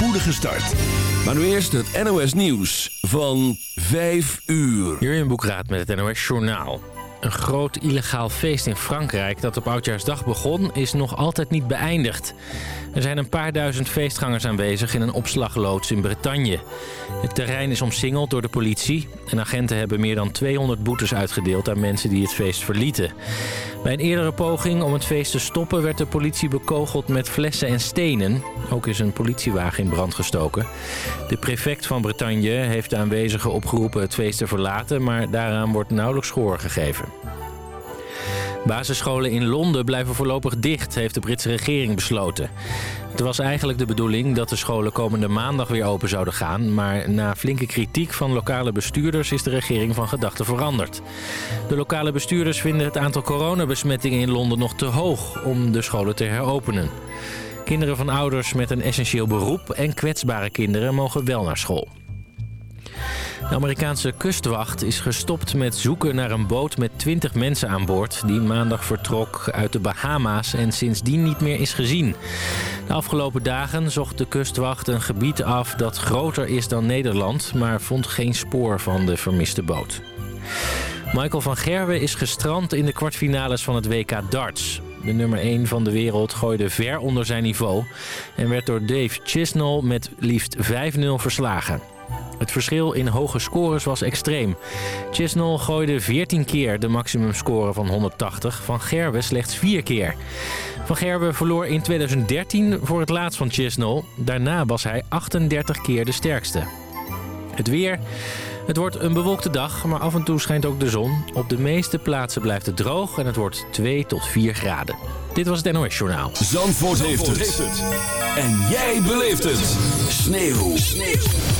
spoedige start. Maar nu eerst het NOS Nieuws van 5 uur. Jurjen Boekraat met het NOS Journaal. Een groot illegaal feest in Frankrijk dat op Oudjaarsdag begon... is nog altijd niet beëindigd. Er zijn een paar duizend feestgangers aanwezig in een opslagloods in Bretagne. Het terrein is omsingeld door de politie... en agenten hebben meer dan 200 boetes uitgedeeld aan mensen die het feest verlieten. Bij een eerdere poging om het feest te stoppen... werd de politie bekogeld met flessen en stenen. Ook is een politiewagen in brand gestoken. De prefect van Bretagne heeft de aanwezigen opgeroepen het feest te verlaten... maar daaraan wordt nauwelijks gehoor gegeven. Basisscholen in Londen blijven voorlopig dicht, heeft de Britse regering besloten. Het was eigenlijk de bedoeling dat de scholen komende maandag weer open zouden gaan... maar na flinke kritiek van lokale bestuurders is de regering van gedachten veranderd. De lokale bestuurders vinden het aantal coronabesmettingen in Londen nog te hoog om de scholen te heropenen. Kinderen van ouders met een essentieel beroep en kwetsbare kinderen mogen wel naar school. De Amerikaanse kustwacht is gestopt met zoeken naar een boot met 20 mensen aan boord... die maandag vertrok uit de Bahama's en sindsdien niet meer is gezien. De afgelopen dagen zocht de kustwacht een gebied af dat groter is dan Nederland... maar vond geen spoor van de vermiste boot. Michael van Gerwen is gestrand in de kwartfinales van het WK darts. De nummer 1 van de wereld gooide ver onder zijn niveau... en werd door Dave Chisnell met liefst 5-0 verslagen. Het verschil in hoge scores was extreem. Chisnell gooide 14 keer de maximumscore van 180, Van Gerwen slechts 4 keer. Van Gerwen verloor in 2013 voor het laatst van Chisnell. Daarna was hij 38 keer de sterkste. Het weer... Het wordt een bewolkte dag, maar af en toe schijnt ook de zon. Op de meeste plaatsen blijft het droog en het wordt 2 tot 4 graden. Dit was het NOS Journaal. Zandvoort, heeft, het. En jij beleeft het. Sneeuw. Sneeuw.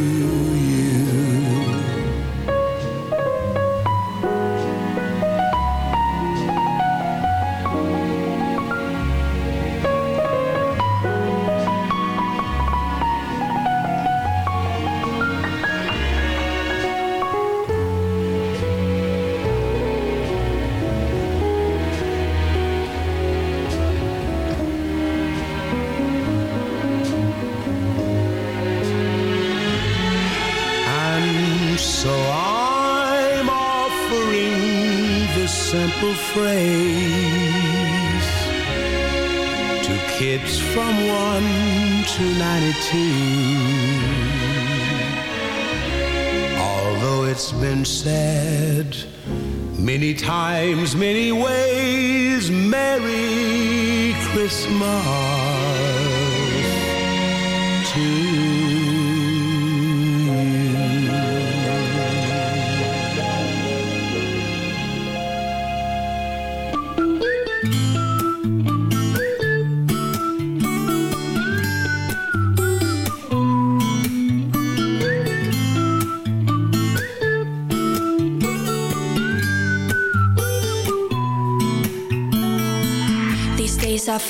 times, many ways, Merry Christmas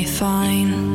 be fine.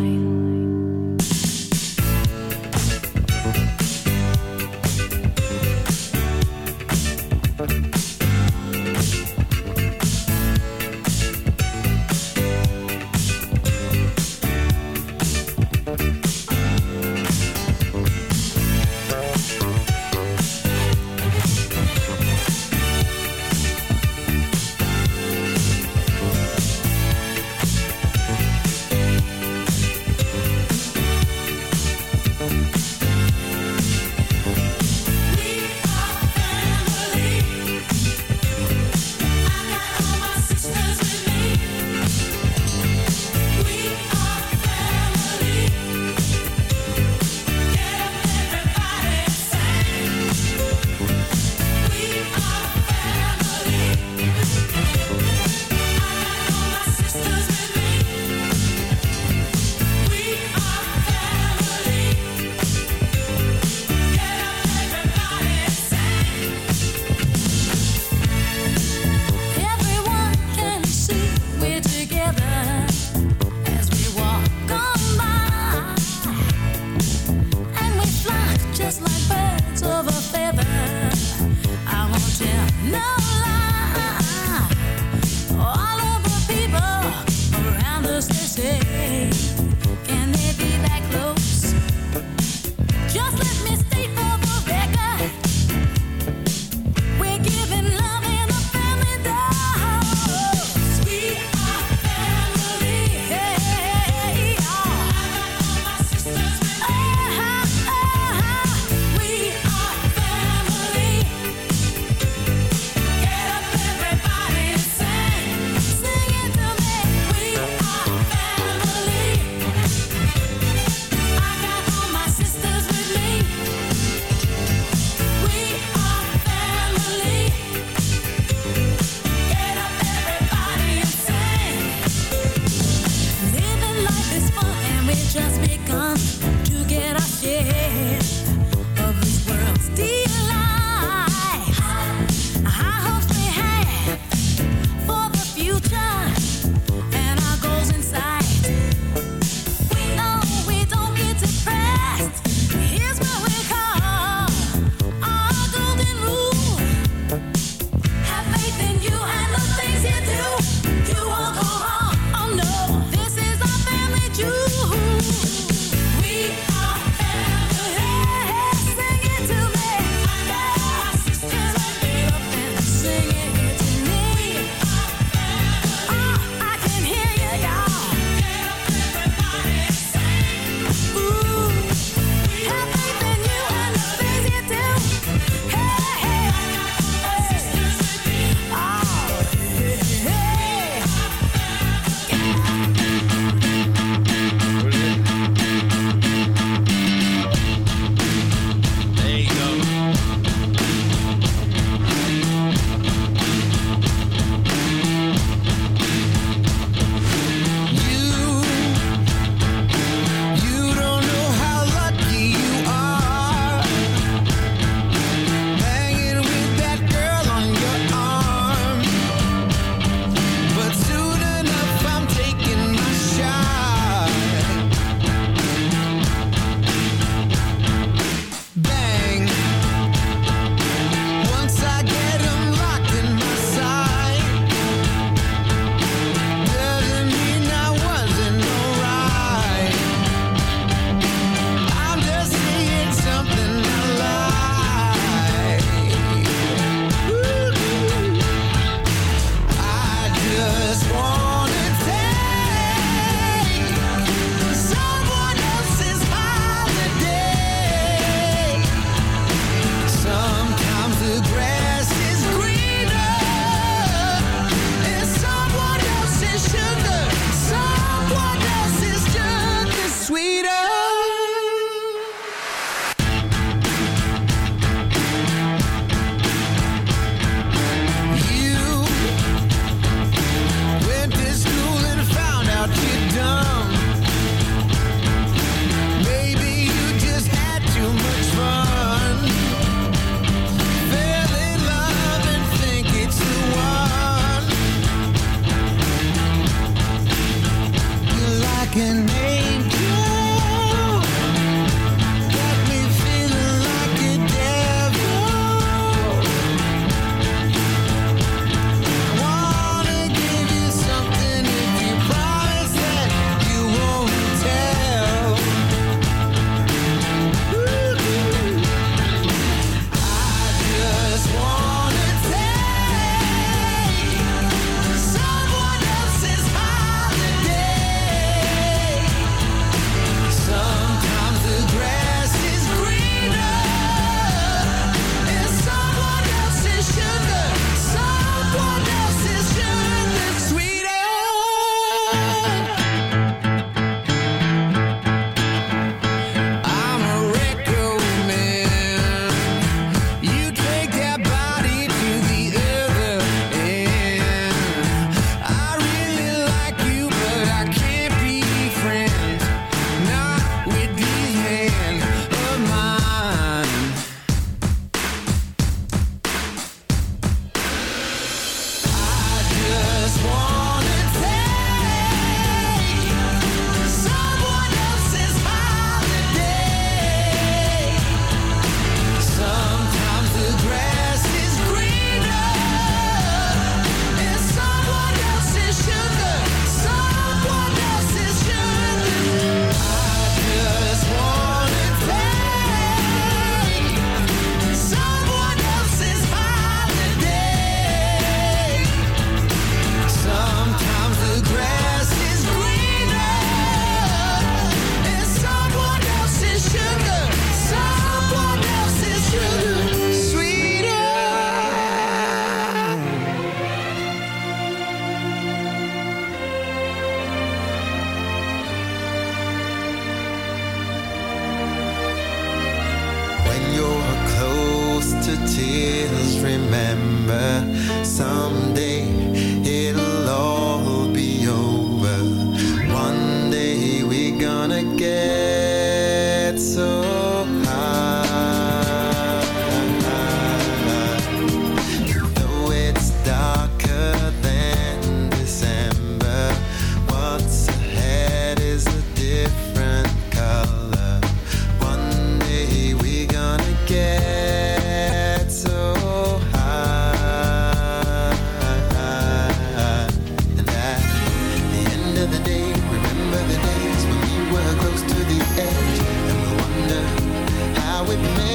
with me.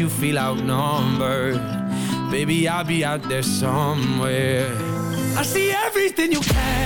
you feel outnumbered, baby, I'll be out there somewhere. I see everything you can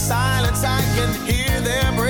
Silence, I can hear their breaking